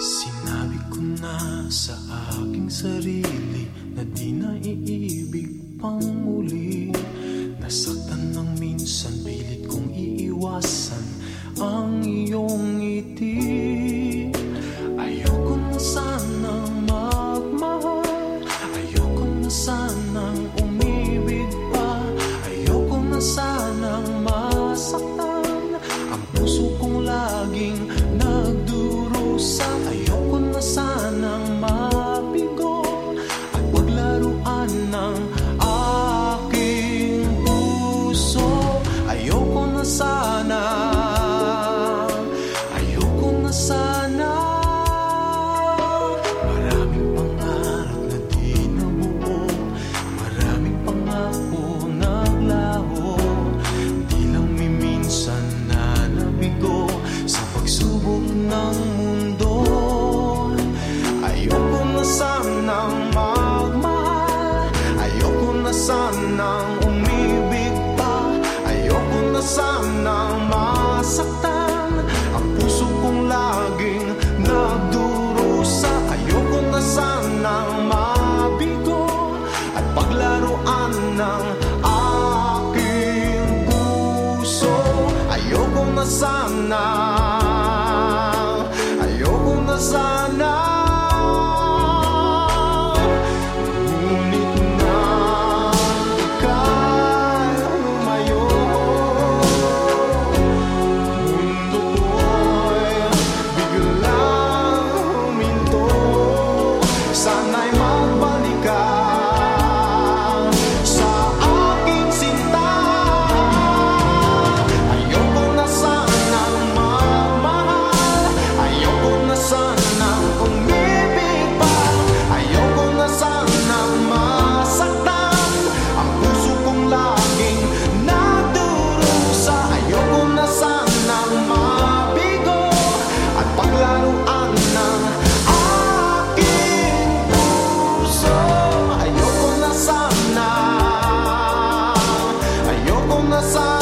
Sinabi ko na sa aking sarili Na di na iibig pang muli. Nasaktan ng minsan, pilit kong iiwasan Ang iyong ngiti. na sana masaktan Ang puso kong laging nagdurusa. Ayoko na sana mabigo At paglaruan ng aking puso. Ayoko na sana Ayoko na sana side.